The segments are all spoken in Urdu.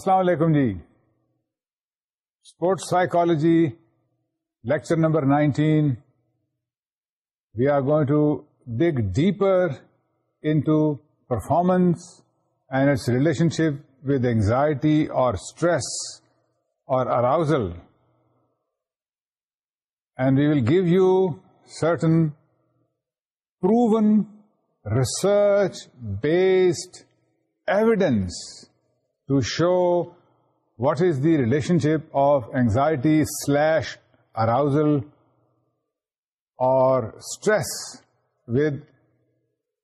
السلام علیکم جی sports psychology lecture number nineteen we are going to dig deeper into performance and its relationship with anxiety اور اسٹریس اور arousal and we will give you certain proven research based evidence to show what is the relationship of anxiety slash arousal اور stress with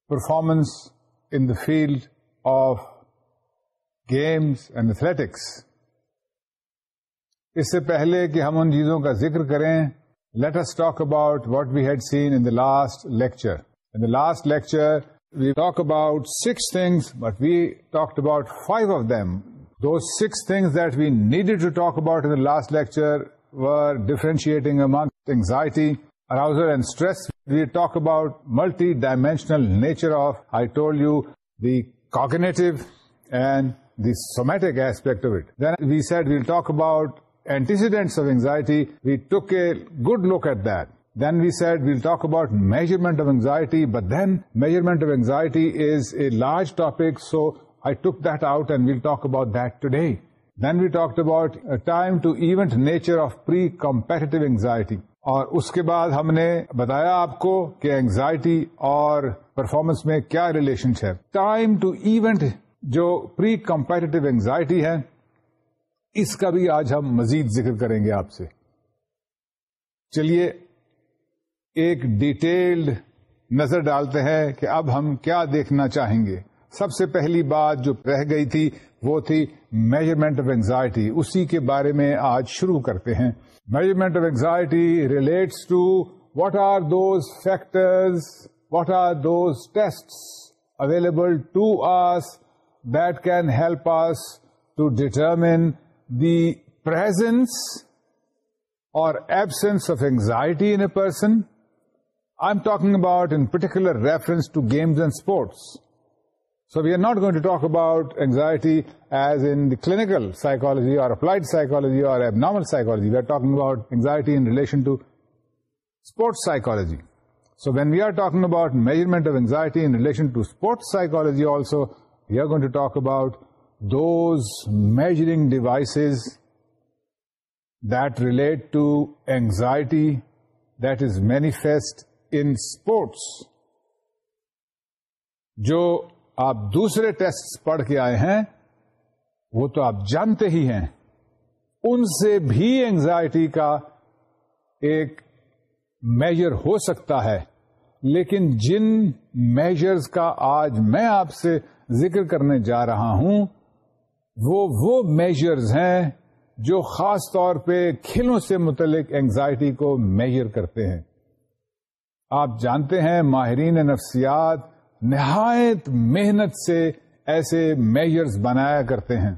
performance in the field of games and athletics اس سے پہلے کہ ہم ان چیزوں کا ذکر کریں let's talk about what we had seen in last lecture in the last lecture We talk about 6 things, but we talked about 5 of them. Those 6 things that we needed to talk about in the last lecture were differentiating among anxiety, arousal and stress. We talk about multi-dimensional nature of, I told you, the cognitive and the somatic aspect of it. Then we said we'll talk about antecedents of anxiety. We took a good look at that. Then we about we'll talk about measurement of measurement but then measurement of large is a large topic so I took that out and we'll talk about we then we talk about time to event nature of competitive anxiety اور اس کے بعد ہم نے بتایا آپ کو کہ اینگزائٹی اور پرفارمنس میں کیا ریلیشن ہے ٹائم ٹو ایونٹ جو پری کمپیٹیو اینگزائٹی ہے اس کا بھی آج ہم مزید ذکر کریں گے آپ سے چلیے ایک ڈیٹیلڈ نظر ڈالتے ہیں کہ اب ہم کیا دیکھنا چاہیں گے سب سے پہلی بات جو رہ گئی تھی وہ تھی میجرمنٹ آف اینگزائٹی اسی کے بارے میں آج شروع کرتے ہیں measurement of anxiety relates to what are those factors what are those test available to us that can help us to determine the presence اور absence of anxiety in a person I'm talking about in particular reference to games and sports. So we are not going to talk about anxiety as in the clinical psychology or applied psychology or abnormal psychology. We are talking about anxiety in relation to sports psychology. So when we are talking about measurement of anxiety in relation to sports psychology also, we are going to talk about those measuring devices that relate to anxiety that is manifest in sports جو آپ دوسرے ٹیسٹ پڑھ کے آئے ہیں وہ تو آپ جانتے ہی ہیں ان سے بھی اینگزائٹی کا ایک میجر ہو سکتا ہے لیکن جن میجرز کا آج میں آپ سے ذکر کرنے جا رہا ہوں وہ وہ میجرز ہیں جو خاص طور پہ کھیلوں سے متعلق اینگزائٹی کو میجر کرتے ہیں آپ جانتے ہیں ماہرین نفسیات نہایت محنت سے ایسے میجرز بنایا کرتے ہیں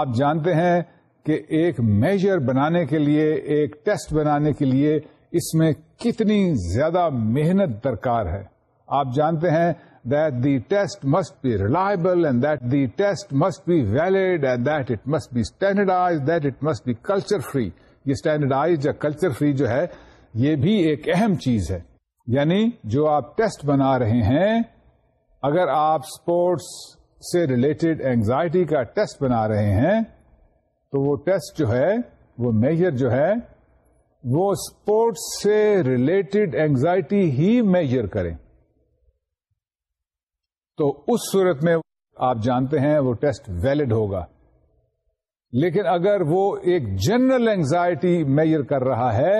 آپ جانتے ہیں کہ ایک میجر بنانے کے لیے ایک ٹیسٹ بنانے کے لیے اس میں کتنی زیادہ محنت درکار ہے آپ جانتے ہیں that the test must be reliable and that the test must be valid and that it must be standardised that it must be culture free یہ اسٹینڈرڈائز یا کلچر فری جو ہے یہ بھی ایک اہم چیز ہے یعنی جو آپ ٹیسٹ بنا رہے ہیں اگر آپ اسپورٹس سے ریلیٹڈ اینگزائٹی کا ٹیسٹ بنا رہے ہیں تو وہ ٹیسٹ جو ہے وہ میجر جو ہے وہ اسپورٹس سے ریلیٹڈ اینگزائٹی ہی میجر کریں تو اس صورت میں آپ جانتے ہیں وہ ٹیسٹ ویلڈ ہوگا لیکن اگر وہ ایک جنرل اینگزائٹی میجر کر رہا ہے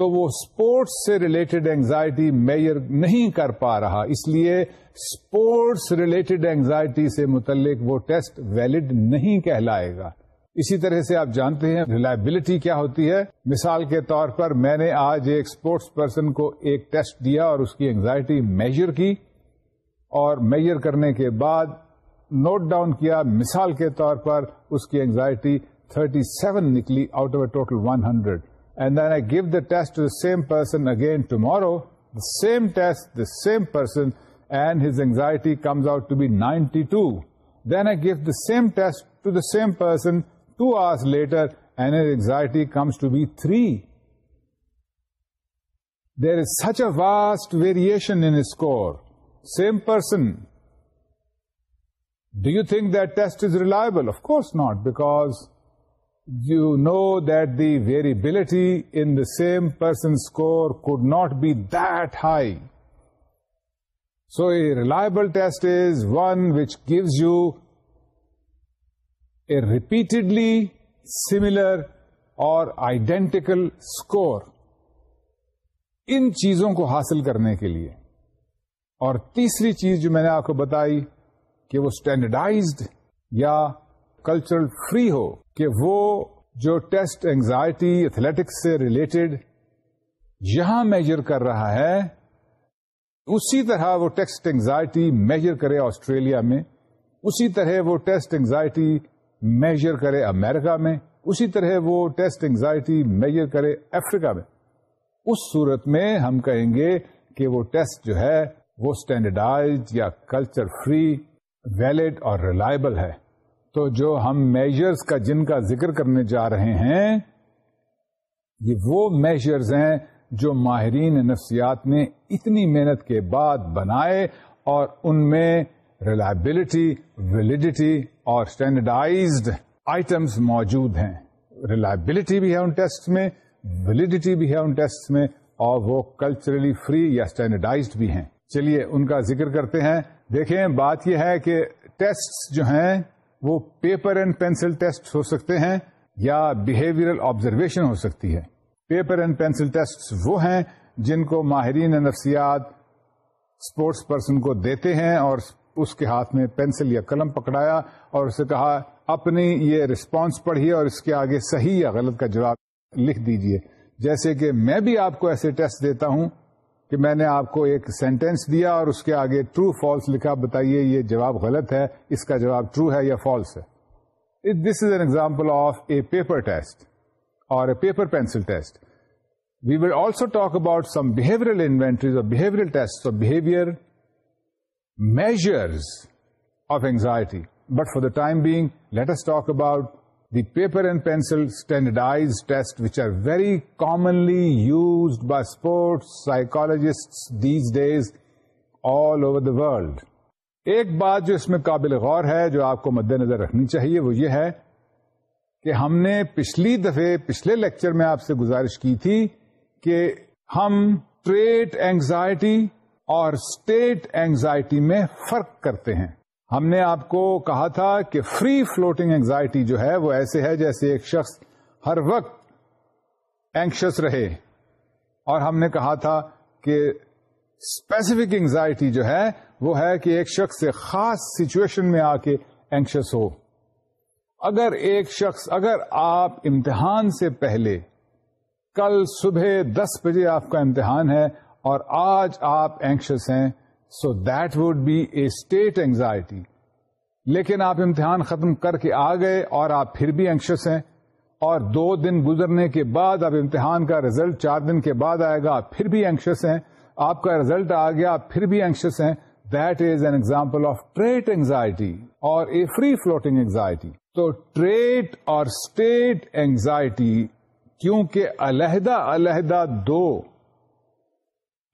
تو وہ اسپورٹس سے ریلیٹڈ اینگزائٹی میئر نہیں کر پا رہا اس لیے اسپورٹس ریلیٹڈ اینگزائٹی سے متعلق وہ ٹیسٹ ویلڈ نہیں کہلائے گا اسی طرح سے آپ جانتے ہیں ریلائبلٹی کیا ہوتی ہے مثال کے طور پر میں نے آج ایک اسپورٹس پرسن کو ایک ٹیسٹ دیا اور اس کی اینگزائٹی میجر کی اور میجر کرنے کے بعد نوٹ ڈاؤن کیا مثال کے طور پر اس کی اینگزائٹی 37 نکلی out of a total 100 hundred and then I give the test to the same person again tomorrow, the same test, the same person, and his anxiety comes out to be 92. Then I give the same test to the same person 2 hours later, and his anxiety comes to be 3. There is such a vast variation in his score. Same person. Do you think that test is reliable? Of course not, because you know that the variability in the same person score could not be دائی so a reliable test is one which gives you a repeatedly similar اور آئیڈینٹیکل اسکور ان چیزوں کو حاصل کرنے کے لیے اور تیسری چیز جو میں نے آپ کو بتائی کہ وہ اسٹینڈرڈائزڈ یا کلچرل فری ہو کہ وہ جو ٹیسٹ اینگزائٹی ایتھلیٹکس سے ریلیٹڈ یہاں میجر کر رہا ہے اسی طرح وہ ٹیسٹ اینگزائٹی میجر کرے آسٹریلیا میں اسی طرح وہ ٹیسٹ اینگزائٹی میجر کرے امریکہ میں اسی طرح وہ ٹیسٹ اینگزائٹی میجر کرے افریقہ میں اس صورت میں ہم کہیں گے کہ وہ ٹیسٹ جو ہے وہ اسٹینڈرڈائز یا کلچر فری ویلڈ اور ریلائبل ہے تو جو ہم میجرز کا جن کا ذکر کرنے جا رہے ہیں یہ وہ میجرز ہیں جو ماہرین نفسیات نے اتنی محنت کے بعد بنائے اور ان میں ریلائبلٹی ویلڈیٹی اور اسٹینڈرڈائزڈ آئٹمس موجود ہیں ریلائبلٹی بھی ہے ان ٹیسٹ میں ویلڈیٹی بھی ہے ان ٹیسٹ میں اور وہ کلچرلی فری یا اسٹینڈرڈائزڈ بھی ہیں چلیے ان کا ذکر کرتے ہیں دیکھیں بات یہ ہے کہ ٹیسٹ جو ہیں وہ پیپر اینڈ پینسل ٹیسٹ ہو سکتے ہیں یا بیہیویئرل آبزرویشن ہو سکتی ہے پیپر اینڈ پینسل ٹیسٹ وہ ہیں جن کو ماہرین نفسیات اسپورٹس پرسن کو دیتے ہیں اور اس کے ہاتھ میں پینسل یا قلم پکڑایا اور اسے کہا اپنی یہ رسپانس پڑھیے اور اس کے آگے صحیح یا غلط کا جواب لکھ دیجئے جیسے کہ میں بھی آپ کو ایسے ٹیسٹ دیتا ہوں کہ میں نے آپ کو ایک سینٹینس دیا اور اس کے آگے ٹرو فالس لکھا بتائیے یہ جواب غلط ہے اس کا جواب ٹرو ہے یا فالس ہے this is an example of a paper test اور a paper pencil test we will also talk about some behavioural inventories اور بہیویئر ٹیسٹ اور measures of anxiety but for the time being let's talk about the paper and pencil standardise test which are very commonly used by sports psychologists these days all over the world ایک بات جو اس میں قابل غور ہے جو آپ کو مد نظر رکھنی چاہیے وہ یہ ہے کہ ہم نے پچھلی دفعے پچھلے لیکچر میں آپ سے گزارش کی تھی کہ ہم ٹریٹ اینگزائٹی اور اسٹیٹ اینگزائٹی میں فرق کرتے ہیں ہم نے آپ کو کہا تھا کہ فری فلوٹنگ اینگزائٹی جو ہے وہ ایسے ہے جیسے ایک شخص ہر وقت اینکشس رہے اور ہم نے کہا تھا کہ اسپیسیفک اینگزائٹی جو ہے وہ ہے کہ ایک شخص سے خاص سچویشن میں آ کے اینکشس ہو اگر ایک شخص اگر آپ امتحان سے پہلے کل صبح دس بجے آپ کا امتحان ہے اور آج آپ اینکشس ہیں so that would be a state anxiety لیکن آپ امتحان ختم کر کے آ گئے اور آپ پھر بھی اینکشس ہیں اور دو دن گزرنے کے بعد اب امتحان کا ریزلٹ چار دن کے بعد آئے گا آپ پھر بھی اینکشس ہیں آپ کا ریزلٹ آ گیا آپ پھر بھی اینکشس ہیں that is an example of trait anxiety اور اے فری فلوٹنگ اینگزائٹی تو ٹریٹ اور اسٹیٹ اینگزائٹی کیونکہ علیحدہ علیحدہ دو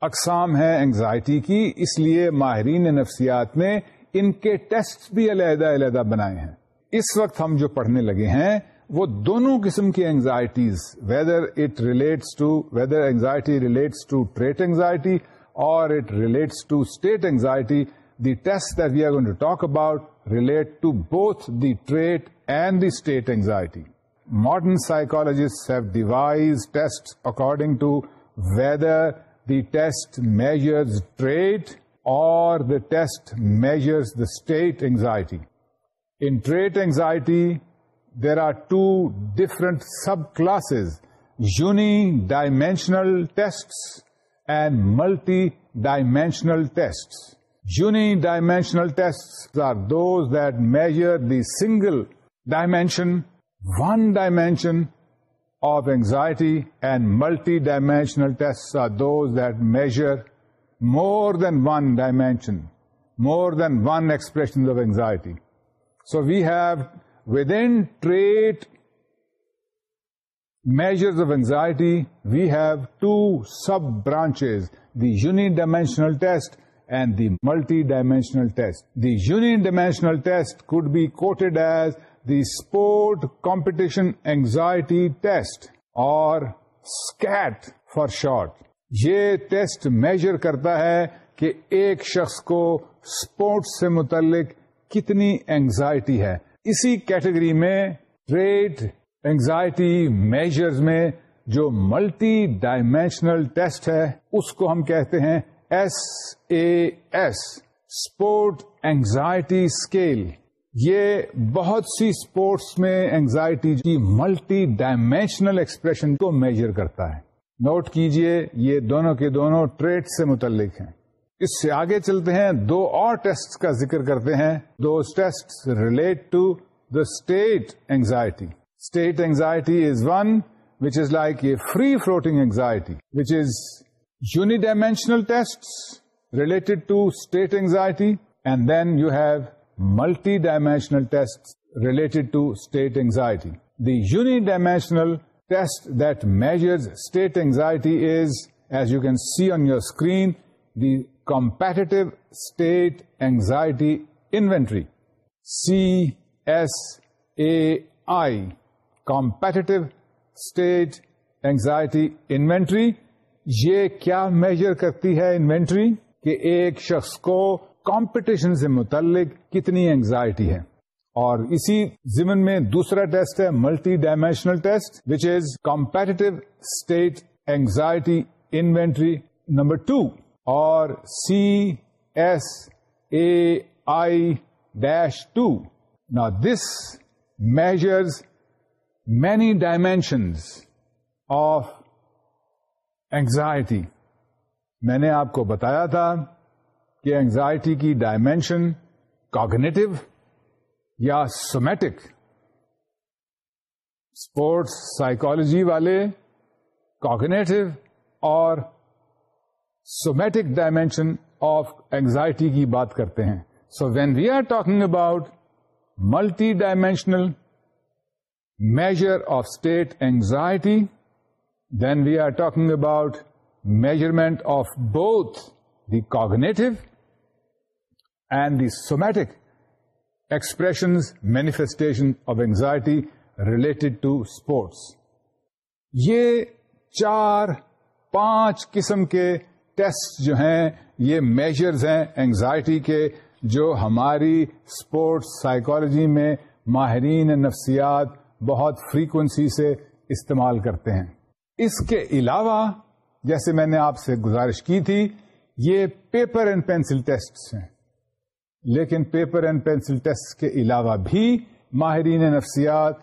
اقسام ہیں انگزائٹی کی اس لیے ماہرین نفسیات نے ان کے ٹیسٹ بھی علیحدہ علیحدہ بنائے ہیں اس وقت ہم جو پڑھنے لگے ہیں وہ دونوں قسم کی anxieties whether it relates to whether anxiety relates to trait anxiety or it relates to state anxiety the test that we are going to talk about relate to both the trait and the state anxiety modern psychologist have devise test according to whether the test measures trait or the test measures the state anxiety. In trait anxiety, there are two different subclasses, unidimensional tests and multidimensional tests. Unidimensional tests are those that measure the single dimension, one dimension, of anxiety, and multidimensional tests are those that measure more than one dimension, more than one expression of anxiety. So we have within trait measures of anxiety, we have two sub-branches, the unidimensional test and the multidimensional test. The unidimensional test could be quoted as the sport competition anxiety test اور اسکیٹ فار شارٹ یہ ٹیسٹ میجر کرتا ہے کہ ایک شخص کو اسپورٹس سے متعلق کتنی اینگزائٹی ہے اسی کیٹیگری میں ریٹ اینگزائٹی میجر میں جو ملٹی ڈائمینشنل ٹیسٹ ہے اس کو ہم کہتے ہیں S A S sport anxiety scale یہ بہت سی اسپورٹس میں اینگزائٹی کی ملٹی ڈائمینشنل ایکسپریشن کو میجر کرتا ہے نوٹ کیجئے یہ دونوں کے دونوں ٹریڈ سے متعلق ہیں اس سے آگے چلتے ہیں دو اور ٹیسٹ کا ذکر کرتے ہیں دو test relate to the state anxiety state anxiety is one which is like a free floating anxiety which is unidimensional test related to state anxiety and then you have multidimensional test related to state anxiety the unidimensional test that measures state anxiety is as you can see on your screen the competitive state anxiety inventory C S A I competitive state anxiety inventory یہ کیا میجر کرتی ہے انوینٹری کہ ایک شخص کو کمپٹیشن سے متعلق کتنی اینگزائٹی ہے اور اسی زمن میں دوسرا ٹیسٹ ہے multidimensional test which is competitive state anxiety inventory number two or C S A I dash two نا this measures many dimensions of anxiety میں نے آپ کو بتایا تھا کہ اینزائٹی کی ڈائمینشن کاگنیٹو یا سومیٹک اسپورٹس سائیکالوجی والے کاگنیٹو اور سومیٹک ڈائمینشن آف اینگزائٹی کی بات کرتے ہیں so when we are talking about multidimensional measure of state anxiety then we are talking about measurement of both the cognitive somatic expressions manifestation of anxiety related to sports یہ چار پانچ قسم کے ٹیسٹ جو ہیں یہ میجرز ہیں اینگزائٹی کے جو ہماری اسپورٹس سائیکالوجی میں ماہرین نفسیات بہت فریکوینسی سے استعمال کرتے ہیں اس کے علاوہ جیسے میں نے آپ سے گزارش کی تھی یہ پیپر اینڈ پینسل ٹیسٹ ہیں لیکن پیپر اینڈ پینسل ٹیسٹ کے علاوہ بھی ماہرین نفسیات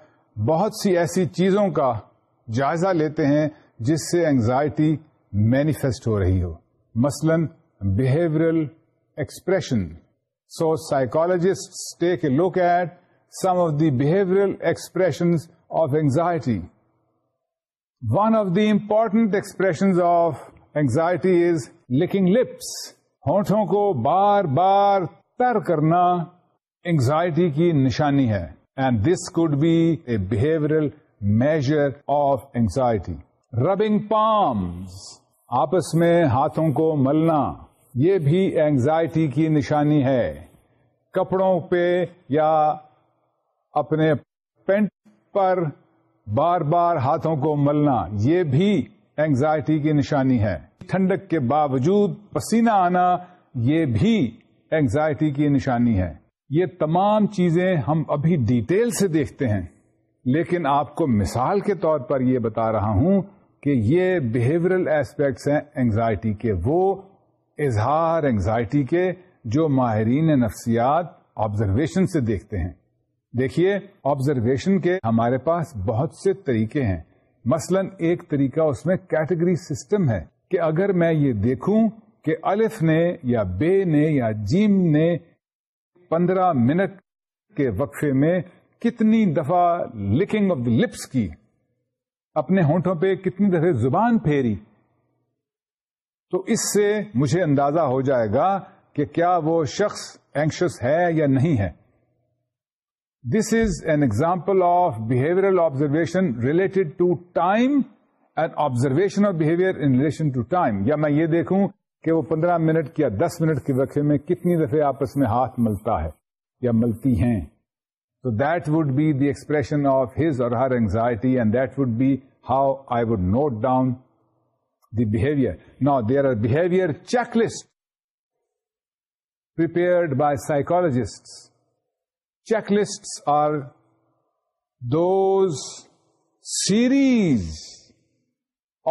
بہت سی ایسی چیزوں کا جائزہ لیتے ہیں جس سے اینگزائٹی مینیفیسٹ ہو رہی ہو مثلا behavioural expression so psychologist look at some of the behavioural expression of anxiety one of the important expression of anxiety is licking lips ہونٹوں کو بار بار پیر کرنا اینگزائٹی کی نشانی ہے and this could be a measure of anxiety rubbing palms آپس میں ہاتھوں کو ملنا یہ بھی اینگزائٹی کی نشانی ہے کپڑوں پہ یا اپنے پینٹ پر بار بار ہاتھوں کو ملنا یہ بھی اینگزائٹی کی نشانی ہے ٹھنڈک کے باوجود پسینہ آنا یہ بھی اینگزائٹی کی نشانی ہے یہ تمام چیزیں ہم ابھی ڈیٹیل سے دیکھتے ہیں لیکن آپ کو مثال کے طور پر یہ بتا رہا ہوں کہ یہ بہیورل ایسپیکٹس ہیں اینگزائٹی کے وہ اظہار اینگزائٹی کے جو ماہرین نفسیات آبزرویشن سے دیکھتے ہیں دیکھیے آبزرویشن کے ہمارے پاس بہت سے طریقے ہیں مثلا ایک طریقہ اس میں کیٹیگری سسٹم ہے کہ اگر میں یہ دیکھوں کہ الف نے یا بے نے یا جیم نے پندرہ منٹ کے وقفے میں کتنی دفعہ لکنگ آف دا لپس کی اپنے ہونٹوں پہ کتنی دفعہ زبان پھیری تو اس سے مجھے اندازہ ہو جائے گا کہ کیا وہ شخص اینکشس ہے یا نہیں ہے this is an example of behaviour observation related to time and observation of behaviour in relation to time یا میں یہ دیکھوں کہ وہ پندرہ منٹ یا دس منٹ کے وقفے میں کتنی دفعہ آپس میں ہاتھ ملتا ہے یا ملتی ہیں تو that would be the expression of his or her anxiety and that would be how I would note down the behaviour نا there are behaviour check list prepared by psychologist check list are those series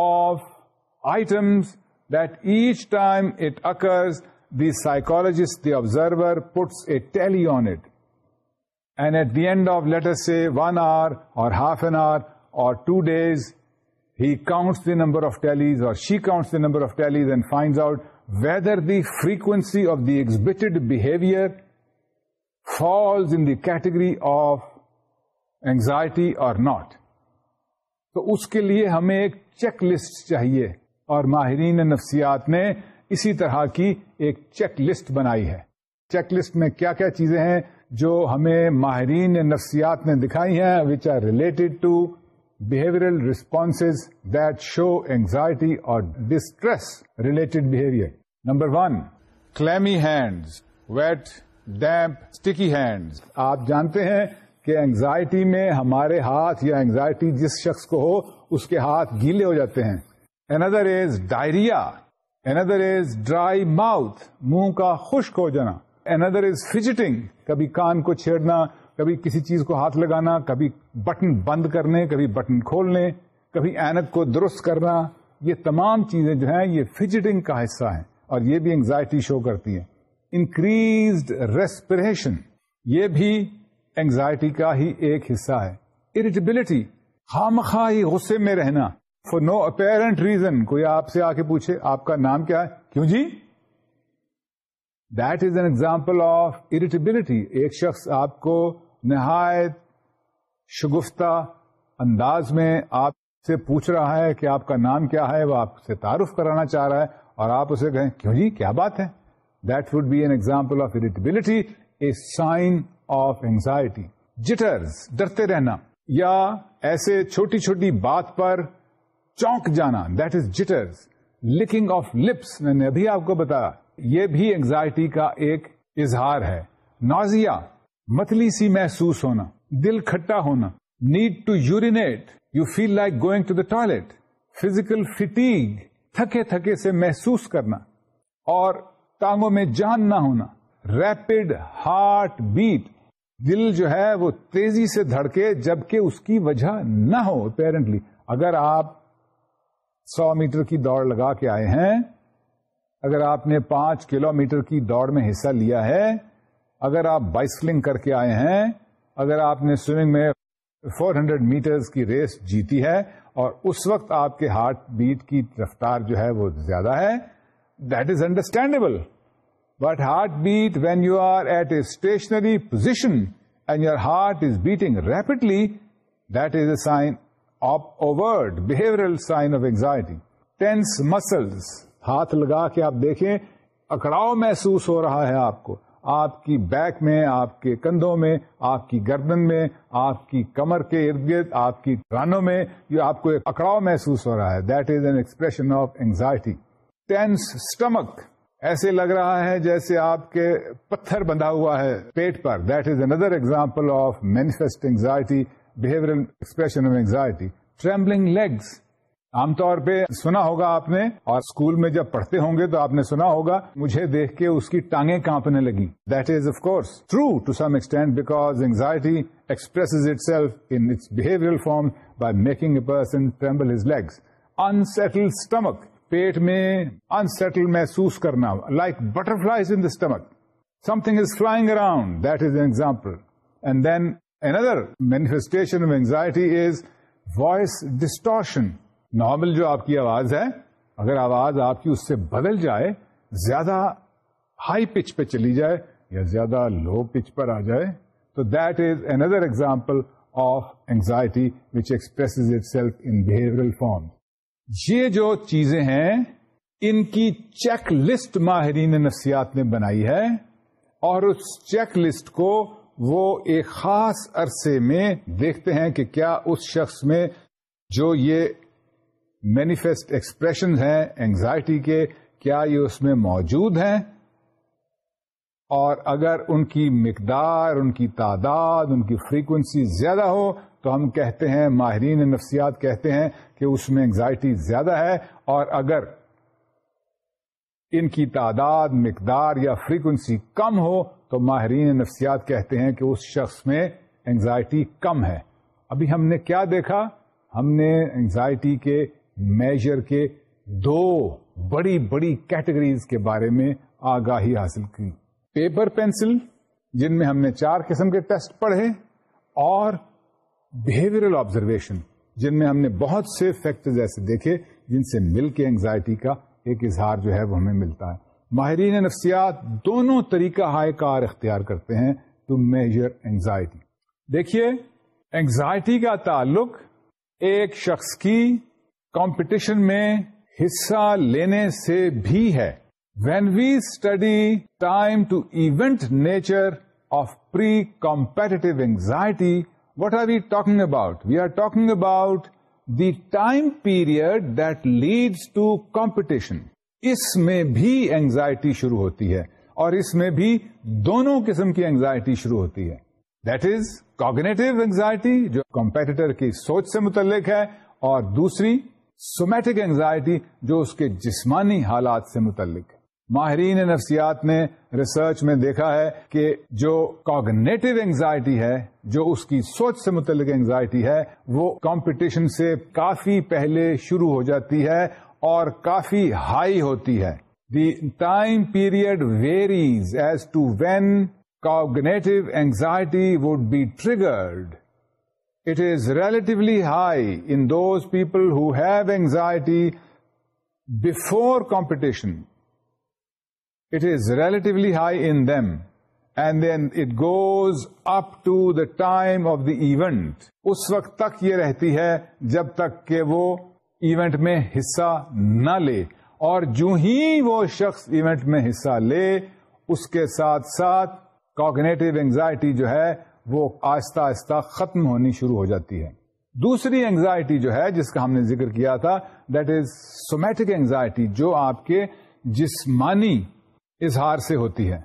of items um it occurs the psychologist the observer puts a tally on it and at the end of let's say one hour or half an hour or two days he counts the number of tallies اور she counts the number of tallies and find out whether the frequency of the excited behaviour falls in that category of anxiety or not تو اس کے لیے ہمیں ایک چیک لسٹ چاہیے اور ماہرین نفسیات نے اسی طرح کی ایک چیک لسٹ بنائی ہے چیک لسٹ میں کیا کیا چیزیں ہیں جو ہمیں ماہرین نفسیات نے دکھائی ہیں which are related to behavioural response that show anxiety or distress related behaviour number one clammy hands wet damp sticky hands آپ جانتے ہیں کہ اینگزائٹی میں ہمارے ہاتھ یا اینگزائٹی جس شخص کو ہو اس کے ہاتھ گیلے ہو جاتے ہیں another is diarrhea, another is dry mouth, منہ کا خشک ہو جانا another is fidgeting, کبھی کان کو چھیڑنا کبھی کسی چیز کو ہاتھ لگانا کبھی بٹن بند کرنے کبھی بٹن کھولنے کبھی اینک کو درست کرنا یہ تمام چیزیں جو ہیں یہ فجٹنگ کا حصہ ہیں اور یہ بھی انگزائٹی شو کرتی ہیں انکریزڈ ریسپریشن یہ بھی انگزائٹی کا ہی ایک حصہ ہے اریٹیبلٹی ہامخا ہی غصے میں رہنا فور نو اپیرنٹ ریزن کوئی آپ سے آ کے پوچھے آپ کا نام کیا ہے کیوں جی that is an example of irritability ایک شخص آپ کو نہایت شگفتہ انداز میں آپ سے پوچھ رہا ہے کہ آپ کا نام کیا ہے وہ آپ سے تعارف کرانا چاہ رہا ہے اور آپ اسے کہیں کیوں جی کیا بات ہے that would be an example of irritability a sign of anxiety jitters ڈرتے رہنا یا ایسے چھوٹی چھوٹی بات پر چونک جانا that is jitter licking of lips میں نے ابھی آپ کو بتایا یہ بھی اینگزائٹی کا ایک اظہار ہے نازیا متلی سی محسوس ہونا دل کھٹا ہونا need to urinate you feel like going to the toilet physical fatigue تھکے تھکے سے محسوس کرنا اور ٹانگوں میں جان نہ ہونا ریپڈ ہارٹ بیٹ دل جو ہے وہ تیزی سے دھڑکے جبکہ اس کی وجہ نہ ہو اپیرنٹلی اگر آپ سو میٹر کی دوڑ لگا کے آئے ہیں اگر آپ نے پانچ کلو میٹر کی دوڑ میں حصہ لیا ہے اگر آپ بائسکلنگ کر کے آئے ہیں اگر آپ نے سوئمنگ میں فور ہنڈریڈ میٹر کی ریس جیتی ہے اور اس وقت آپ کے ہارٹ بیٹ کی رفتار جو ہے وہ زیادہ ہے that is understandable but heart beat when you are at a stationary position and your heart is beating rapidly that is a sign of overt behavioural sign of anxiety tense muscles ہاتھ لگا کے آپ دیکھیں اکڑاؤ محسوس ہو رہا ہے آپ کو آپ کی بیک میں آپ کے کندھوں میں آپ کی گردن میں آپ کی کمر کے ارد گرد آپ کی رانوں میں یہ آپ کو ایک اکڑاؤ محسوس ہو رہا ہے that is an expression of anxiety tense stomach ایسے لگ رہا ہے جیسے آپ کے پتھر بندھا ہوا ہے پیٹ پر that is another example of manifest anxiety behaviour expression of anxiety trembling legs عام طور پہ سنا ہوگا آپ نے اور اسکول میں جب پڑھتے ہوں گے تو آپ نے سنا ہوگا مجھے دیکھ کے اس کی ٹانگیں کانپنے لگی that is of course true to some extent because anxiety express itself in its behaviour form by making a person tremble legs unsettle stomach پیٹ میں انسٹل محسوس کرنا like butter the stomach something is flying around that is an example and then voice distortion normal جو آپ کی آواز ہے اگر آواز آپ کی اس سے بدل جائے زیادہ ہائی پچ پہ چلی جائے یا زیادہ لو پچ پر آ جائے تو that is another example of anxiety which express itself in behavioural form یہ جو چیزیں ہیں ان کی چیک لسٹ ماہرین نفسیات نے بنائی ہے اور اس چیک لسٹ کو وہ ایک خاص عرصے میں دیکھتے ہیں کہ کیا اس شخص میں جو یہ مینیفیسٹ ایکسپریشن ہیں اینگزائٹی کے کیا یہ اس میں موجود ہیں اور اگر ان کی مقدار ان کی تعداد ان کی فریکوینسی زیادہ ہو تو ہم کہتے ہیں ماہرین نفسیات کہتے ہیں کہ اس میں اینگزائٹی زیادہ ہے اور اگر ان کی تعداد مقدار یا فریکوینسی کم ہو تو ماہرین نفسیات کہتے ہیں کہ اس شخص میں اینگزائٹی کم ہے ابھی ہم نے کیا دیکھا ہم نے انگزائٹی کے میجر کے دو بڑی بڑی کیٹیگریز کے بارے میں آگاہی حاصل کی پیپر پینسل جن میں ہم نے چار قسم کے ٹیسٹ پڑھے اور بہیویئرل آبزرویشن جن میں ہم نے بہت سے فیکٹر ایسے دیکھے جن سے مل کے اینگزائٹی کا ایک اظہار جو ہے وہ ہمیں ملتا ہے ماہرین نفسیات دونوں طریقہ ہائے کار اختیار کرتے ہیں ٹو میجر اینگزائٹی دیکھیے اینگزائٹی کا تعلق ایک شخص کی کمپٹیشن میں حصہ لینے سے بھی ہے when we study time to event nature of pre competitive anxiety what are we talking about we are talking about the time period that leads to competition اس میں بھی اینگزائٹی شروع ہوتی ہے اور اس میں بھی دونوں قسم کی اینگزائٹی شروع ہوتی ہے دیٹ از کاگنیٹو اینگزائٹی جو کمپیٹیٹر کی سوچ سے متعلق ہے اور دوسری سومیٹک اینگزائٹی جو اس کے جسمانی حالات سے متعلق ہے ماہرین نفسیات نے ریسرچ میں دیکھا ہے کہ جو کاگنیٹو اینگزائٹی ہے جو اس کی سوچ سے متعلق اینگزائٹی ہے وہ کمپٹیشن سے کافی پہلے شروع ہو جاتی ہے اور کافی ہائی ہوتی ہے the time period varies as to when cognitive anxiety would be triggered it is relatively high in those people who have anxiety before competition it is relatively high in them and then it goes up to the time of the event اس وقت تک یہ رہتی ہے جب تک کہ وہ ایونٹ میں حصہ نہ لے اور جو ہی وہ شخص ایونٹ میں حصہ لے اس کے ساتھ ساتھ کاگنیٹو اینگزائٹی جو ہے وہ آہستہ آہستہ ختم ہونی شروع ہو جاتی ہے دوسری اینگزائٹی جو ہے جس کا ہم نے ذکر کیا تھا دیٹ از سومیٹک اینگزائٹی جو آپ کے جسمانی اظہار سے ہوتی ہے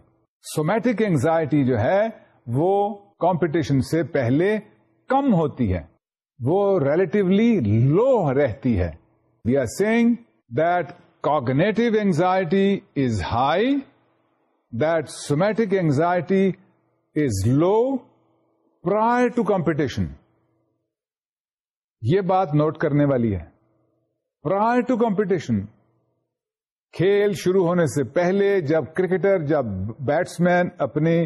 سومیٹک اینگزائٹی جو ہے وہ کمپٹیشن سے پہلے کم ہوتی ہے وہ ریلیٹیولی لو رہتی ہے we are say cognitive anxiety is high that somatic anxiety is low prior to competition یہ بات نوٹ کرنے والی ہے پرائر ٹو کمپٹیشن کھیل شروع ہونے سے پہلے جب کرکٹر جب بیٹس مین اپنی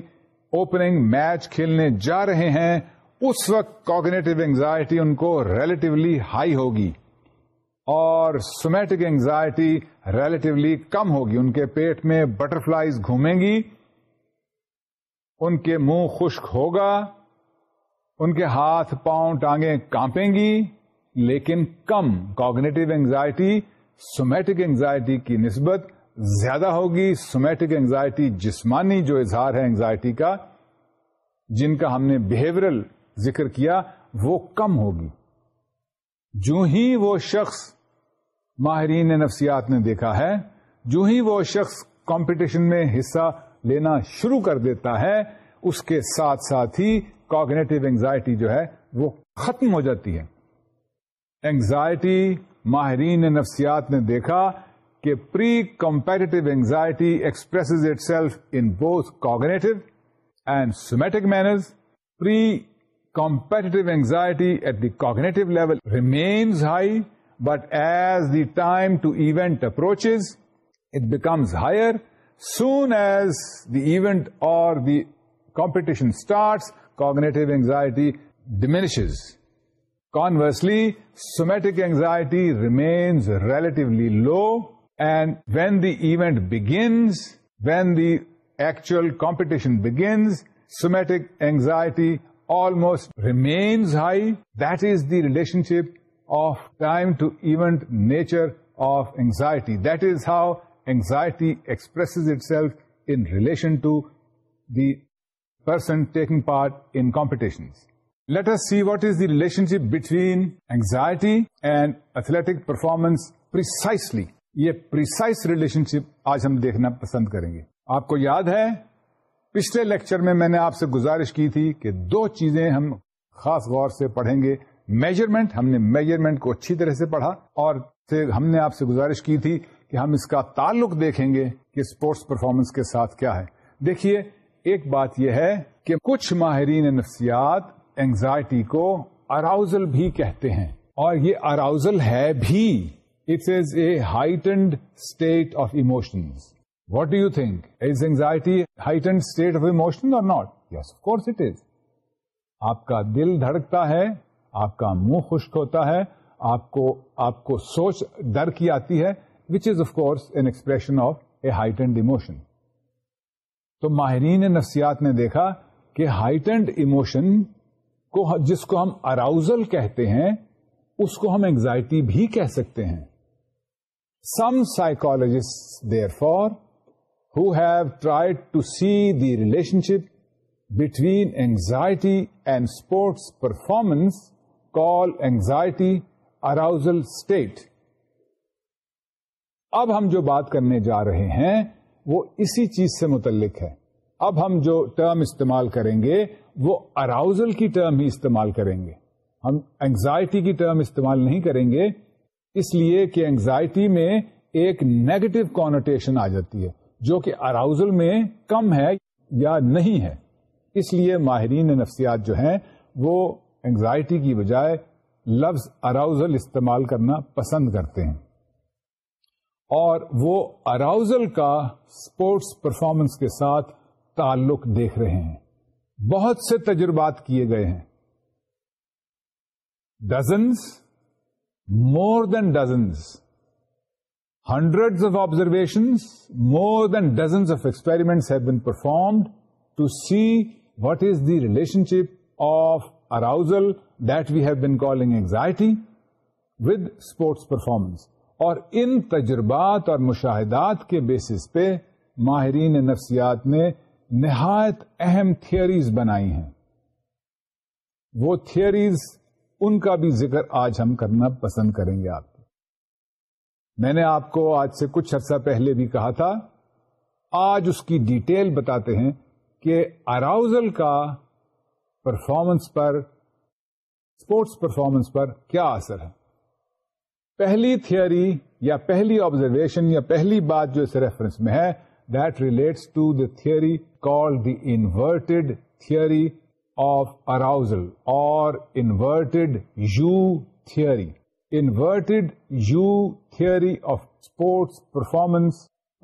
اوپننگ میچ کھیلنے جا رہے ہیں اس وقت کوگنیٹو اینگزائٹی ان کو ریلیٹیولی ہائی ہوگی اور سومیٹک اینگزائٹی ریلیٹیولی کم ہوگی ان کے پیٹ میں بٹر فلائی گھومیں گی ان کے منہ خشک ہوگا ان کے ہاتھ پاؤں ٹانگیں کانپیں گی لیکن کم کوگنیٹو اینگزائٹی سومیٹک اینگزائٹی کی نسبت زیادہ ہوگی سومیٹک اینگزائٹی جسمانی جو اظہار ہے اینگزائٹی کا جن کا ہم نے بہیورل ذکر کیا وہ کم ہوگی جو ہی وہ شخص ماہرین نفسیات نے دیکھا ہے جو ہی وہ شخص کمپٹیشن میں حصہ لینا شروع کر دیتا ہے اس کے ساتھ ساتھ ہی کاگنیٹو اینگزائٹی جو ہے وہ ختم ہو جاتی ہے اینگزائٹی ماہرین نفسیات نے دیکھا کہ pre competitive anxiety expresses itself in both cognitive and somatic manners pre competitive anxiety at the cognitive level remains high, but as the time to event approaches, it becomes higher. Soon as the event or the competition starts, cognitive anxiety diminishes. Conversely, somatic anxiety remains relatively low, and when the event begins, when the actual competition begins, somatic anxiety almost remains high that is the relationship of time to event nature of That that is how expresses express itself in relation to the person taking part in us let us see what is the relationship between performance and performance یہ پرائس ریلیشن شپ آج ہم دیکھنا پسند کریں گے آپ کو یاد ہے پچھلے لیکچر میں میں نے آپ سے گزارش کی تھی کہ دو چیزیں ہم خاص غور سے پڑھیں گے میجرمنٹ ہم نے میجرمنٹ کو اچھی طرح سے پڑھا اور ہم نے آپ سے گزارش کی تھی کہ ہم اس کا تعلق دیکھیں گے کہ اسپورٹس پرفارمنس کے ساتھ کیا ہے دیکھیے ایک بات یہ ہے کہ کچھ ماہرین نفسیات اینگزائٹی کو اراؤزل بھی کہتے ہیں اور یہ اراؤزل ہے بھی it is a heightened state of emotions what do you think is anxiety heightened state of Yes, of course yes course آپ کا دل دھڑکتا ہے آپ کا منہ خشک ہوتا ہے آپ کو آپ کو سوچ ڈر کی آتی ہے which is of expression of a heightened تو ماہرین نفسیات نے دیکھا کہ ہائٹ اینڈ کو جس کو ہم اراؤزل کہتے ہیں اس کو ہم اینگزائٹی بھی کہہ سکتے ہیں some psychologist therefore who have tried to see the relationship between anxiety and sports performance call anxiety arousal state. اب ہم جو بات کرنے جا رہے ہیں وہ اسی چیز سے متعلق ہے اب ہم جو ٹرم استعمال کریں گے وہ اراؤزل کی ٹرم ہی استعمال کریں گے ہم اینگزائٹی کی ٹرم استعمال نہیں کریں گے اس لیے کہ اینگزائٹی میں ایک نیگیٹو کونوٹیشن آ جاتی ہے جو کہ اراؤزل میں کم ہے یا نہیں ہے اس لیے ماہرین نفسیات جو ہیں وہ انگزائٹی کی بجائے لفظ اراؤزل استعمال کرنا پسند کرتے ہیں اور وہ اراؤزل کا اسپورٹس پرفارمنس کے ساتھ تعلق دیکھ رہے ہیں بہت سے تجربات کیے گئے ہیں dozens more than dozens hundred of observation more than dozens of experiment have been performed to see what is the relationship of arousal that we have been anxiety with with sports performance اور ان تجربات اور مشاہدات کے بیسس پہ ماہرین نفسیات نے نہایت اہم تھیوریز بنائی ہیں وہ تھیوریز ان کا بھی ذکر آج ہم کرنا پسند کریں گے آپ میں نے آپ کو آج سے کچھ عرصہ پہلے بھی کہا تھا آج اس کی ڈیٹیل بتاتے ہیں کہ اراؤزل کا پرفارمنس پر اسپورٹس پرفارمنس پر کیا اثر ہے پہلی تھیئری یا پہلی آبزرویشن یا پہلی بات جو اس ریفرنس میں ہے that relates to the theory call the inverted theory of arousal or inverted U theory inverted U theory of sports performance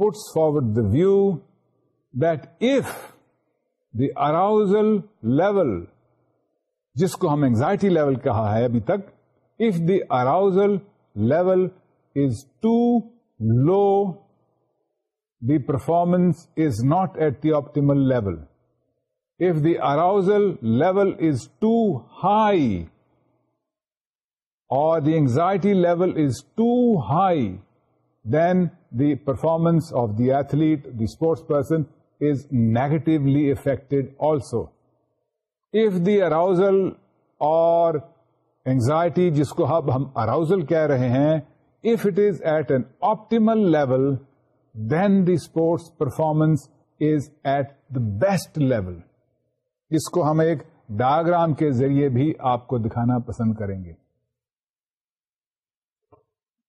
puts forward the view that if the arousal level جس کو ہم اینگزائٹی لیول کہا ہے ابھی تک if the arousal level is too low the performance is not at the optimal level if the arousal level is too high the anxiety level is too high then the performance of the athlete the sports person is negatively affect also if the arousal اور اینگزائٹی جس کو اب ہم اراؤزل کہہ رہے ہیں if it is at an optimal level then the sports performance is at the best level اس کو ہم ایک ڈایاگرام کے ذریعے بھی آپ کو دکھانا پسند کریں گے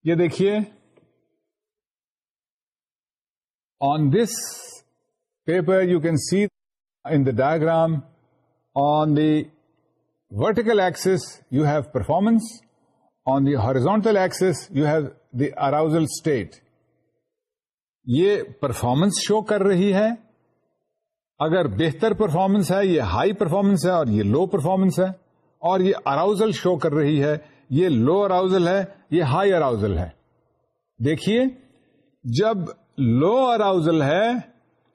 یہ دیکھیے on this paper you can see in the diagram on the vertical axis you have performance on the horizontal axis you have the arousal state یہ پرفارمنس شو کر رہی ہے اگر بہتر پرفارمنس ہے یہ ہائی پرفارمنس ہے اور یہ لو پرفارمنس ہے اور یہ اراؤزل شو کر رہی ہے یہ لو اراؤزل ہے یہ ہائی اراؤزل ہے دیکھیے جب لو اراؤزل ہے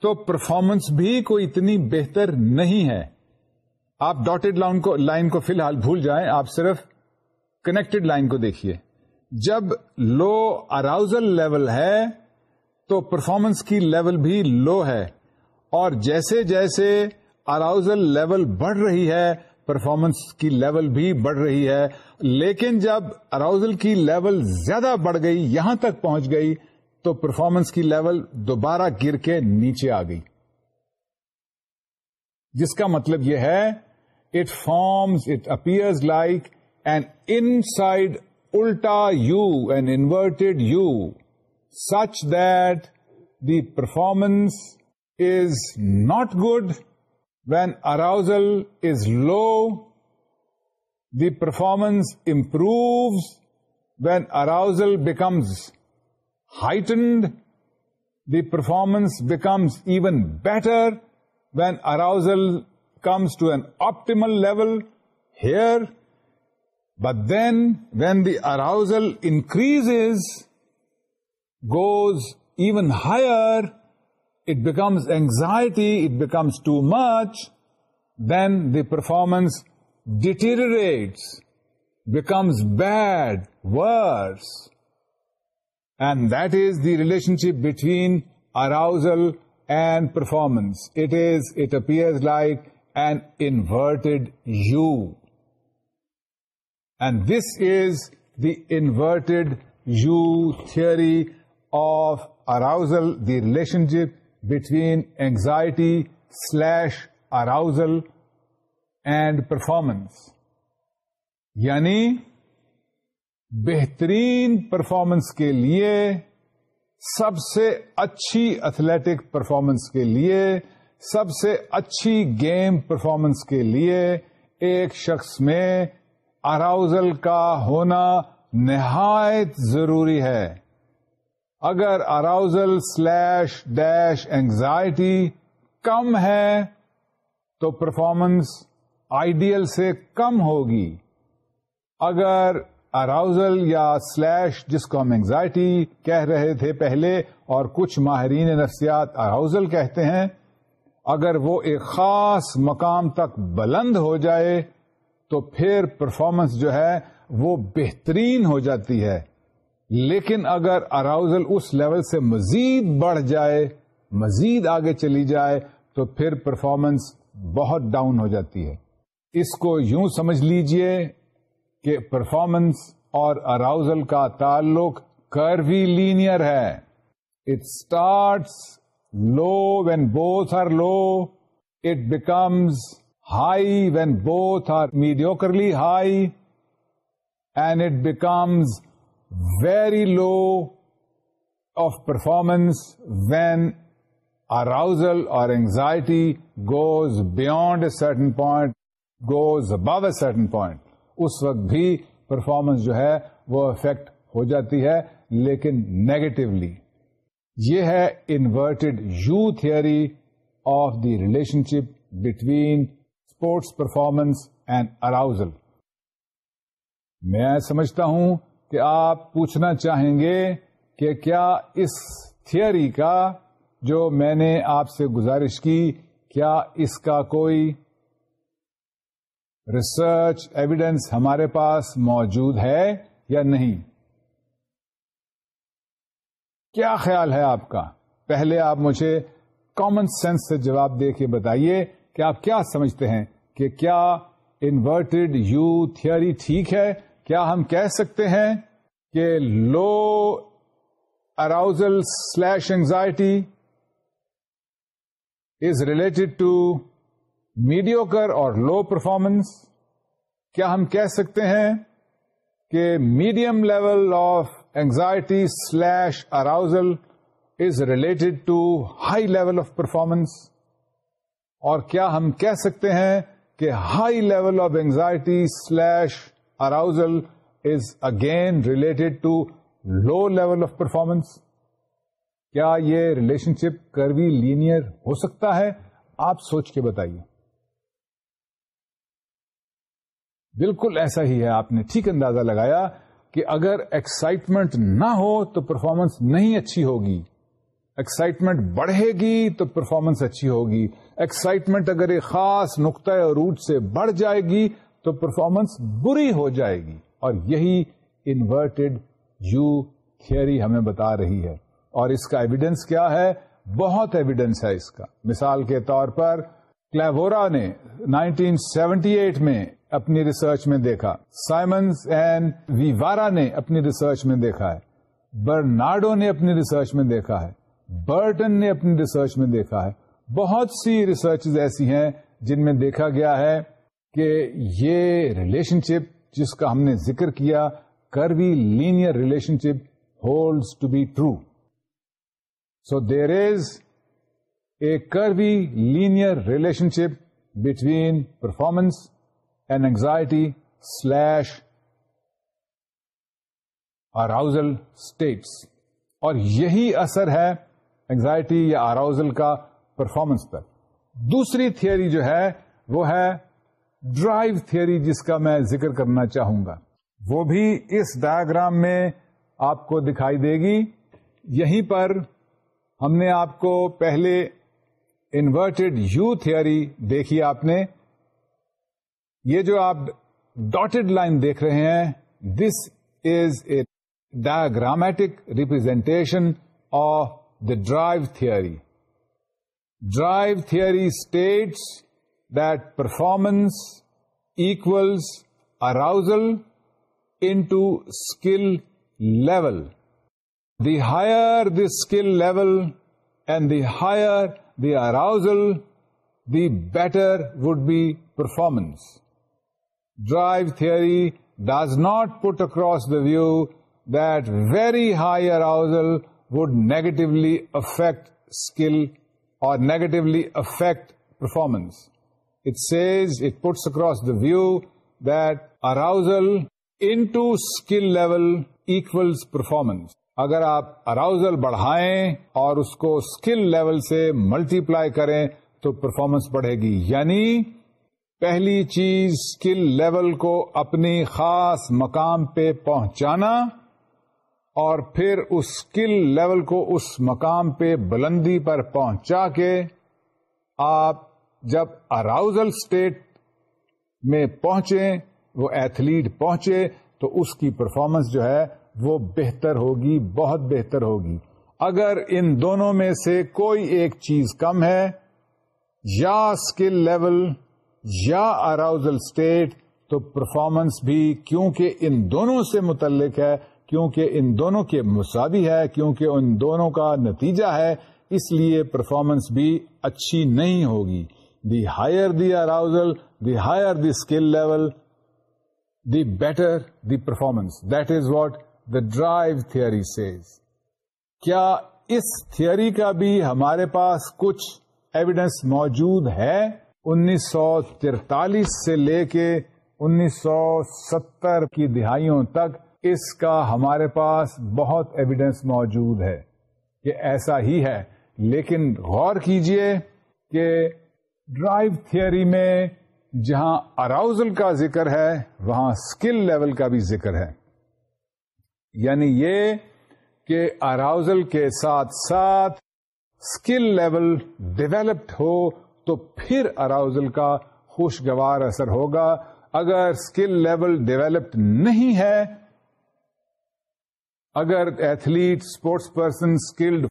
تو پرفارمنس بھی کوئی اتنی بہتر نہیں ہے آپ ڈاٹڈ لائن کو لائن کو فی الحال بھول جائیں آپ صرف کنیکٹڈ لائن کو دیکھیے جب لو اراؤزل لیول ہے تو پرفارمنس کی لیول بھی لو ہے اور جیسے جیسے اراؤزل لیول بڑھ رہی ہے پرفارمنس کی لیول بھی بڑھ رہی ہے لیکن جب اراؤزل کی لیول زیادہ بڑھ گئی یہاں تک پہنچ گئی تو پرفارمنس کی لیول دوبارہ گر کے نیچے آ گئی جس کا مطلب یہ ہے it forms it appears like an inside الٹا U an inverted U such that the performance is not good When arousal is low, the performance improves. When arousal becomes heightened, the performance becomes even better. When arousal comes to an optimal level here, but then when the arousal increases, goes even higher, it becomes anxiety, it becomes too much, then the performance deteriorates, becomes bad, worse. And that is the relationship between arousal and performance. It appears like an inverted U. And this is the inverted U theory of arousal, the relationship between anxiety slash arousal and performance یعنی بہترین پرفارمنس کے لیے سب سے اچھی اتھلیٹک پرفارمنس کے لیے سب سے اچھی گیم پرفارمنس کے لیے ایک شخص میں اراؤزل کا ہونا نہایت ضروری ہے اگر اراؤزل سلیش ڈیش اینگزائٹی کم ہے تو پرفارمنس آئیڈیل سے کم ہوگی اگر اراؤزل یا سلیش جس کو ہم اینگزائٹی کہہ رہے تھے پہلے اور کچھ ماہرین نفسیات اراؤزل کہتے ہیں اگر وہ ایک خاص مقام تک بلند ہو جائے تو پھر پرفارمنس جو ہے وہ بہترین ہو جاتی ہے لیکن اگر اراؤزل اس لیول سے مزید بڑھ جائے مزید آگے چلی جائے تو پھر پرفارمنس بہت ڈاؤن ہو جاتی ہے اس کو یوں سمجھ لیجئے کہ پرفارمنس اور اراؤزل کا تعلق کروی لینئر ہے it start low when both are low it becomes high when both are mediocrely high and it becomes very low of performance when arousal or anxiety goes beyond a certain point goes above a certain point اس وقت بھی پرفارمنس جو ہے وہ افیکٹ ہو جاتی ہے لیکن نیگیٹولی یہ ہے inverted U theory of the relationship between sports performance and arousal میں سمجھتا ہوں کہ آپ پوچھنا چاہیں گے کہ کیا اس تھیئری کا جو میں نے آپ سے گزارش کی کیا اس کا کوئی ریسرچ ایویڈینس ہمارے پاس موجود ہے یا نہیں کیا خیال ہے آپ کا پہلے آپ مجھے کامن سینس سے جواب دے کے بتائیے کہ آپ کیا سمجھتے ہیں کہ کیا انورٹڈ یو تھیئری ٹھیک ہے کیا ہم کہہ سکتے ہیں کہ low arousal slash anxiety is related to mediocre or low performance کیا ہم کہہ سکتے ہیں کہ medium level of anxiety slash arousal is related to high level of performance اور کیا ہم کہہ سکتے ہیں کہ high level of anxiety slash arousal is again related to low level of performance کیا یہ ریلیشن شپ کروی لینئر ہو سکتا ہے آپ سوچ کے بتائیے بالکل ایسا ہی ہے آپ نے ٹھیک اندازہ لگایا کہ اگر ایکسائٹمنٹ نہ ہو تو پرفارمنس نہیں اچھی ہوگی ایکسائٹمنٹ بڑھے گی تو پرفارمنس اچھی ہوگی ایکسائٹمنٹ اگر ایک خاص نقطۂ اور روٹ سے بڑھ جائے گی تو پرفارمنس بری ہو جائے گی اور یہی انورٹیڈ یو تھیئری ہمیں بتا رہی ہے اور اس کا ایویڈینس کیا ہے بہت ایویڈینس ہے اس کا مثال کے طور پر کلیورا نے نائنٹین سیونٹی ایٹ میں اپنی ریسرچ میں دیکھا سائمنس اینڈ ویوارا نے اپنی ریسرچ میں دیکھا ہے برنارڈو نے اپنی ریسرچ میں دیکھا ہے برٹن نے اپنی ریسرچ میں دیکھا ہے بہت سی ریسرچ ایسی ہیں جن میں دیکھا گیا ہے کہ یہ ریلیشن شپ جس کا ہم نے ذکر کیا curvilinear relationship holds to be true so there is a curvilinear relationship between performance and anxiety slash arousal states اور یہی اثر ہے اینگزائٹی یا اراؤزل کا پرفارمنس پر دوسری تھیوری جو ہے وہ ہے ڈرائیو تھیوری جس کا میں ذکر کرنا چاہوں گا وہ بھی اس ڈایاگرام میں آپ کو دکھائی دے گی یہیں پر ہم نے آپ کو پہلے انورٹیڈ یو تھیئری دیکھی آپ نے یہ جو آپ ڈاٹڈ لائن دیکھ رہے ہیں this is a diagrammatic representation of the drive theory drive theory states that performance equals arousal into skill level. The higher the skill level and the higher the arousal, the better would be performance. Drive theory does not put across the view that very high arousal would negatively affect skill or negatively affect performance. It says it puts across the view that arousal into skill level performance. Performance اگر آپ اراؤزل بڑھائیں اور اس کو اسکل لیول سے ملٹی پلائی کریں تو پرفارمنس بڑھے گی یعنی پہلی چیز اسکل لیول کو اپنی خاص مقام پہ پہنچانا اور پھر اس اسکل لیول کو اس مقام پہ بلندی پر پہنچا کے آپ جب اراؤزل اسٹیٹ میں پہنچے وہ ایتھلیٹ پہنچے تو اس کی پرفارمنس جو ہے وہ بہتر ہوگی بہت بہتر ہوگی اگر ان دونوں میں سے کوئی ایک چیز کم ہے یا اسکل لیول یا اراؤزل اسٹیٹ تو پرفارمنس بھی کیونکہ ان دونوں سے متعلق ہے کیونکہ ان دونوں کے مساوی ہے کیونکہ ان دونوں کا نتیجہ ہے اس لیے پرفارمنس بھی اچھی نہیں ہوگی the higher the arousal the higher skill level better the that is what the drive says کیا اس تھیوری کا بھی ہمارے پاس کچھ ایویڈینس موجود ہے انیس سو ترتالیس سے لے کے انیس سو ستر کی دہائیوں تک اس کا ہمارے پاس بہت ایویڈینس موجود ہے یہ ایسا ہی ہے لیکن غور کیجئے کہ ڈرائیو تھیئری میں جہاں اراؤزل کا ذکر ہے وہاں اسکل لیول کا بھی ذکر ہے یعنی یہ کہ اراؤزل کے ساتھ ساتھ اسکل لیول ڈیویلپڈ ہو تو پھر اراؤزل کا خوشگوار اثر ہوگا اگر اسکل لیول ڈیویلپڈ نہیں ہے اگر ایتھلیٹ اسپورٹس پرسن اسکلڈ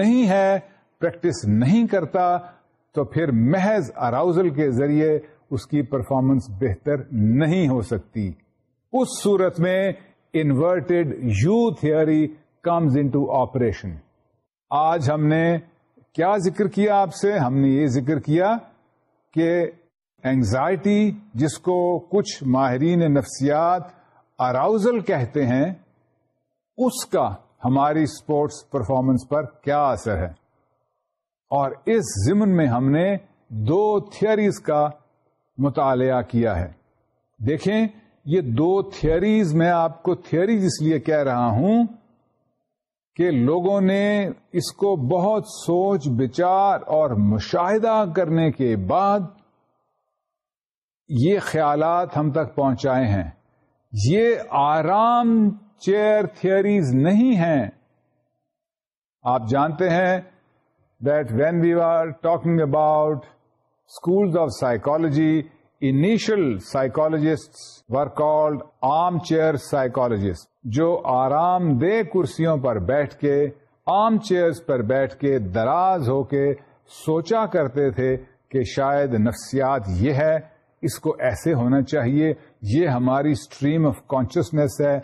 نہیں ہے پریکٹس نہیں کرتا تو پھر محض اراؤزل کے ذریعے اس کی پرفارمنس بہتر نہیں ہو سکتی اس صورت میں inverted U theory comes into operation آج ہم نے کیا ذکر کیا آپ سے ہم نے یہ ذکر کیا کہ اینگزائٹی جس کو کچھ ماہرین نفسیات اراؤزل کہتے ہیں اس کا ہماری اسپورٹس پرفارمنس پر کیا اثر ہے اور اس زمن میں ہم نے دو تھیئریز کا مطالعہ کیا ہے دیکھیں یہ دو تھیئریز میں آپ کو تھیئریز اس لیے کہہ رہا ہوں کہ لوگوں نے اس کو بہت سوچ بچار اور مشاہدہ کرنے کے بعد یہ خیالات ہم تک پہنچائے ہیں یہ آرام چیئر تھیئریز نہیں ہیں آپ جانتے ہیں talking about about of of initial initial psychologists were آم چیئر psychologists. جو آرام دہ کرسیوں پر بیٹھ کے آم چیئرس پر بیٹھ کے دراز ہو کے سوچا کرتے تھے کہ شاید نفسیات یہ ہے اس کو ایسے ہونا چاہیے یہ ہماری اسٹریم آف کانشیسنیس ہے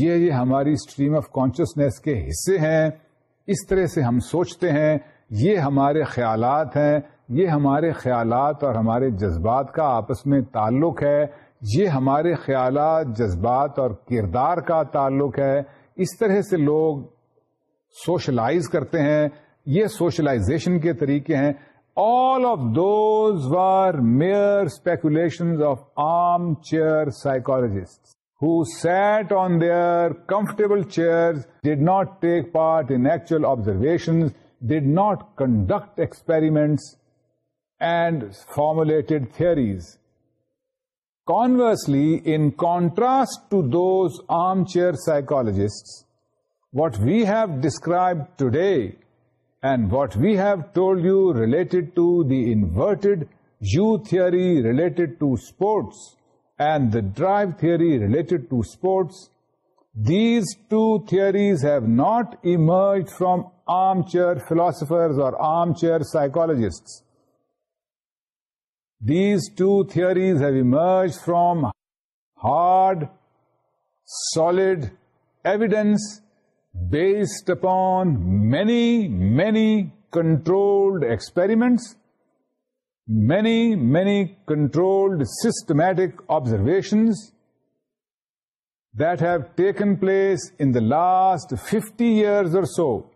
یہ یہ ہماری اسٹریم آف کانشیسنیس کے حصے ہیں اس طرح سے ہم سوچتے ہیں یہ ہمارے خیالات ہیں یہ ہمارے خیالات اور ہمارے جذبات کا آپس میں تعلق ہے یہ ہمارے خیالات جذبات اور کردار کا تعلق ہے اس طرح سے لوگ سوشلائز کرتے ہیں یہ سوشلائزیشن کے طریقے ہیں all of those were mere speculation of armchair psychologist who sat on their comfortable chairs did not take part in actual observations did not conduct experiments and formulated theories. Conversely, in contrast to those armchair psychologists, what we have described today and what we have told you related to the inverted U theory related to sports and the drive theory related to sports these two theories have not emerged from armchair philosophers or armchair psychologists. These two theories have emerged from hard, solid evidence based upon many, many controlled experiments, many, many controlled systematic observations, that have taken place in the last 50 years or so,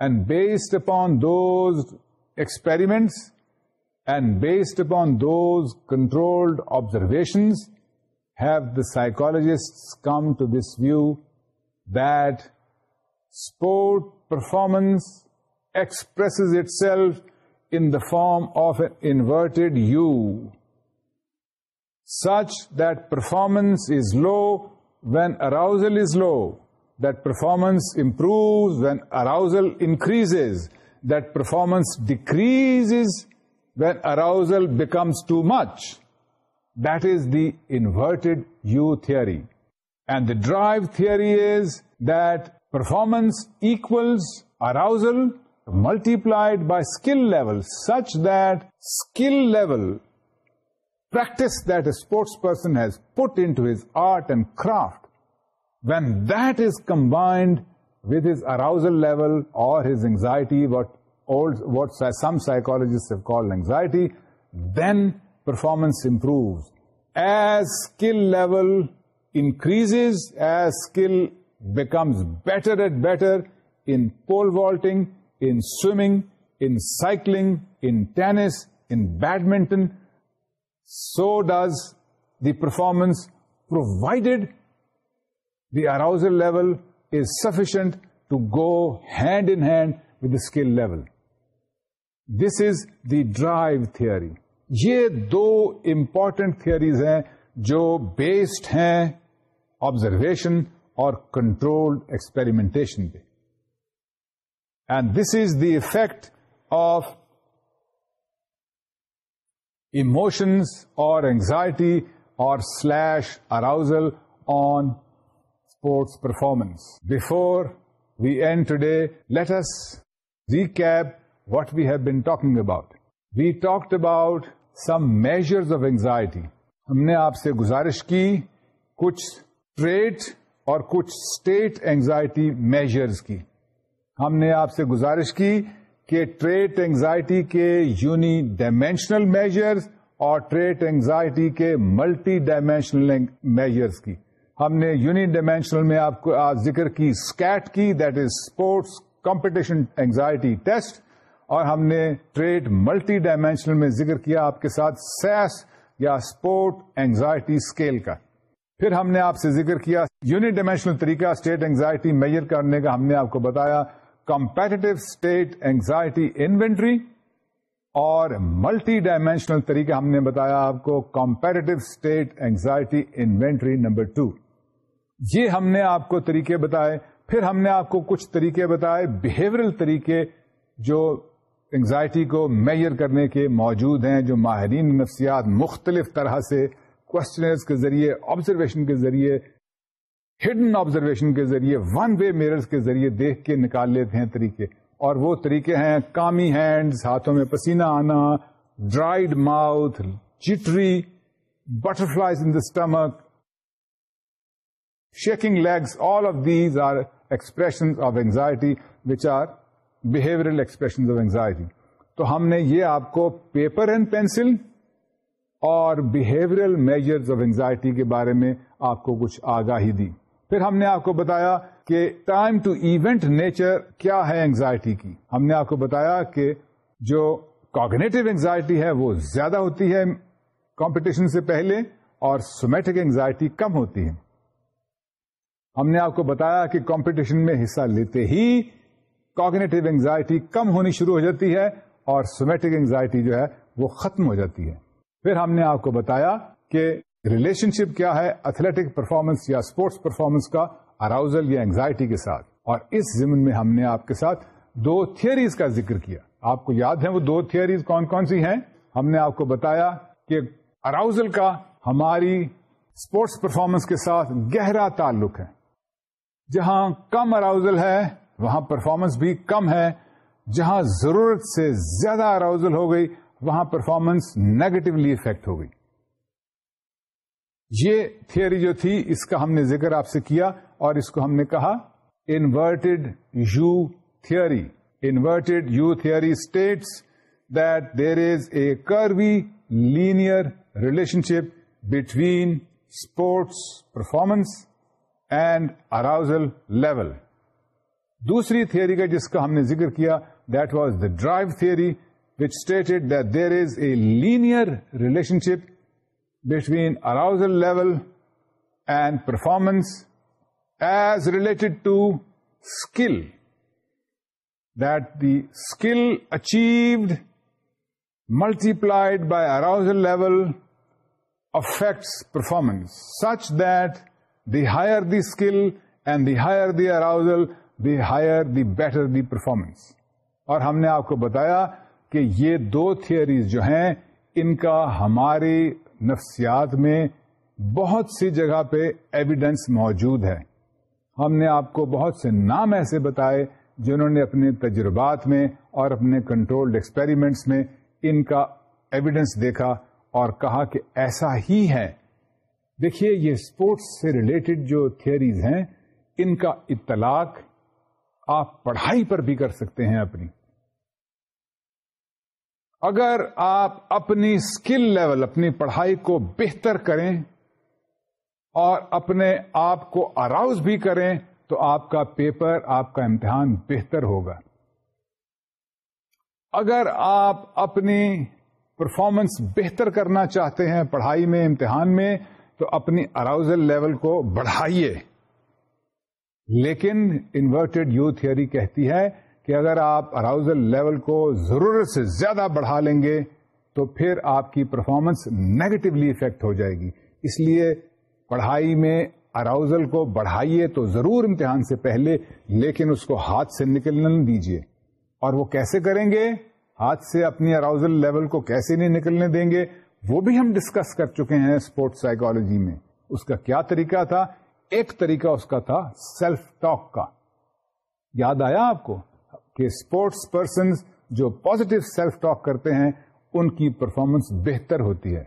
and based upon those experiments and based upon those controlled observations, have the psychologists come to this view that sport performance expresses itself in the form of an inverted U such that performance is low when arousal is low, that performance improves when arousal increases, that performance decreases when arousal becomes too much. That is the inverted U theory. And the drive theory is that performance equals arousal multiplied by skill level, such that skill level the sports person has put ins art and craft when that is combined with his arousal level اور better and better in pole vaulting in swimming in cycling in tennis in badminton so does the performance provide the arousal level is sufficient to go hand in hand with skill level this is the drive theory یہ دو امپورٹنٹ تھریز ہیں جو بیسڈ ہیں آبزرویشن اور کنٹرولڈ ایکسپیریمنٹیشن کے and this is the effect of emotions اور اینگزائٹی اور slash arousal on sports performance before we end today, let let us what we we have been talking about we talked about some measures of anxiety ہم نے آپ سے گزارش کی کچھ ٹریٹ اور کچھ اسٹیٹ اینگزائٹی میجرز کی ہم نے آپ سے گزارش کی کہ ٹریٹ اینگزائٹی کے یونی ڈائمینشنل میجرز اور ٹریٹ اینگزائٹی کے ملٹی ڈائمینشنل میجرس کی ہم نے یونی ڈائمینشنل میں آپ کو ذکر کی اسکیٹ کی that is sports competition anxiety test اور ہم نے ٹریڈ ملٹی ڈائمینشنل میں ذکر کیا آپ کے ساتھ سیس یا اسپورٹ اینگزائٹی اسکیل کا پھر ہم نے آپ سے ذکر کیا یونی ڈائمینشنل طریقہ اسٹیٹ اینگزائٹی میجر کرنے کا ہم نے آپ کو بتایا کمپیٹیو اسٹیٹ اینگزائٹی انوینٹری اور ملٹی ڈائمینشنل طریقے ہم نے بتایا آپ کو competitive state anxiety inventory number two یہ ہم نے آپ کو طریقے بتائے پھر ہم نے آپ کو کچھ طریقے بتائے بہیورل طریقے جو اینگزائٹی کو میئر کرنے کے موجود ہیں جو ماہرین نفسیات مختلف طرح سے کوشچنرز کے ذریعے آبزرویشن کے ذریعے ہڈن آبزرویشن کے ذریعے ون وے میررز کے ذریعے دیکھ کے نکال لیتے ہیں طریقے اور وہ طریقے ہیں کامی ہینڈز ہاتھوں میں پسینہ آنا dried mouth jittery butter the stomach shaking legs all of these are expression of anxiety which are behavioural expression of anxiety تو ہم نے یہ آپ کو پیپر اینڈ پینسل اور بہیورل میجرز آف اینزائٹی کے بارے میں آپ کو کچھ آگاہی دی پھر ہم نے آپ کو بتایا کہ ٹائم ٹو ایونٹ نیچر کیا ہے اینگزائٹی کی ہم نے آپ کو بتایا کہ جو کاگنیٹو اینگزائٹی ہے وہ زیادہ ہوتی ہے کمپٹیشن سے پہلے اور سومیٹک اینگزائٹی کم ہوتی ہے ہم نے آپ کو بتایا کہ کمپٹیشن میں حصہ لیتے ہی کاگنیٹو اینگزائٹی کم ہونی شروع ہو جاتی ہے اور سومیٹک اینگزائٹی جو ہے وہ ختم ہو جاتی ہے پھر ہم نے آپ کو بتایا کہ ریلیشن شپ کیا ہے ایتھلیٹک پرفارمنس یا اسپورٹس پرفارمنس کا اراؤزل یا انگزائٹی کے ساتھ اور اس زمن میں ہم نے آپ کے ساتھ دو تھیئریز کا ذکر کیا آپ کو یاد ہے وہ دو تھیئریز کون کون سی ہیں ہم نے آپ کو بتایا کہ اراؤزل کا ہماری اسپورٹس پرفارمنس کے ساتھ گہرا تعلق ہے جہاں کم اراؤزل ہے وہاں پرفارمنس بھی کم ہے جہاں ضرورت سے زیادہ اراؤزل ہو گئی وہاں پرفارمنس نیگیٹولی افیکٹ ہو گئی یہ تھیوری جو تھی اس کا ہم نے ذکر آپ سے کیا اور اس کو ہم نے کہا inverted U theory inverted U theory states that there is a curvilinear relationship between sports performance and arousal level دوسری تھیوری کا جس کا ہم نے ذکر کیا that was the drive theory which state that there is a linear relationship between arousal level and performance as related to skill that the achieved multiplied by arousal level affects performance such that the higher the skill and the higher the arousal the higher the better the performance اور ہم نے آپ کو بتایا کہ یہ دو تھیئریز جو ہیں ان کا ہماری نفسیات میں بہت سی جگہ پہ ایویڈینس موجود ہے ہم نے آپ کو بہت سے نام ایسے بتائے جنہوں نے اپنے تجربات میں اور اپنے کنٹرولڈ ایکسپیریمنٹس میں ان کا ایویڈینس دیکھا اور کہا کہ ایسا ہی ہے دیکھیے یہ اسپورٹس سے ریلیٹڈ جو تھیئریز ہیں ان کا اطلاق آپ پڑھائی پر بھی کر سکتے ہیں اپنی اگر آپ اپنی اسکل لیول اپنی پڑھائی کو بہتر کریں اور اپنے آپ کو اراؤز بھی کریں تو آپ کا پیپر آپ کا امتحان بہتر ہوگا اگر آپ اپنی پرفارمنس بہتر کرنا چاہتے ہیں پڑھائی میں امتحان میں تو اپنی اراؤزل لیول کو بڑھائیے لیکن انورٹیڈ یو تھیوری کہتی ہے کہ اگر آپ اراؤزل لیول کو ضرورت سے زیادہ بڑھا لیں گے تو پھر آپ کی پرفارمنس نیگیٹولی افیکٹ ہو جائے گی اس لیے پڑھائی میں اراؤزل کو بڑھائیے تو ضرور امتحان سے پہلے لیکن اس کو ہاتھ سے نکلنے دیجیے اور وہ کیسے کریں گے ہاتھ سے اپنی اراؤزل لیول کو کیسے نہیں نکلنے دیں گے وہ بھی ہم ڈسکس کر چکے ہیں اسپورٹس سائیکالوجی میں اس کا کیا طریقہ تھا ایک طریقہ اس کا تھا سیلف ٹاک کا یاد آیا آپ کو کہ اسپورٹس پرسنس جو پوزیٹو سیلف ٹاک کرتے ہیں ان کی پرفارمنس بہتر ہوتی ہے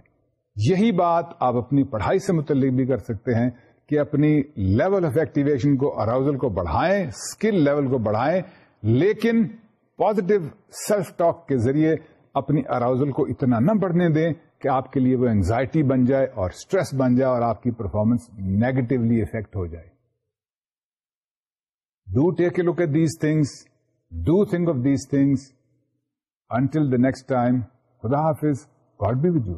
یہی بات آپ اپنی پڑھائی سے متعلق بھی کر سکتے ہیں کہ اپنی لیول آف ایکٹیویشن کو اراؤزل کو بڑھائیں اسکل لیول کو بڑھائیں لیکن پازیٹو سیلف ٹاک کے ذریعے اپنی اراؤزل کو اتنا نہ بڑھنے دیں کہ آپ کے لیے وہ انگزائٹی بن جائے اور اسٹریس بن جائے اور آپ کی پرفارمنس نیگیٹولی افیکٹ ہو جائے do take a look at these things do think of these things until the next time خدا حافظ as God be with you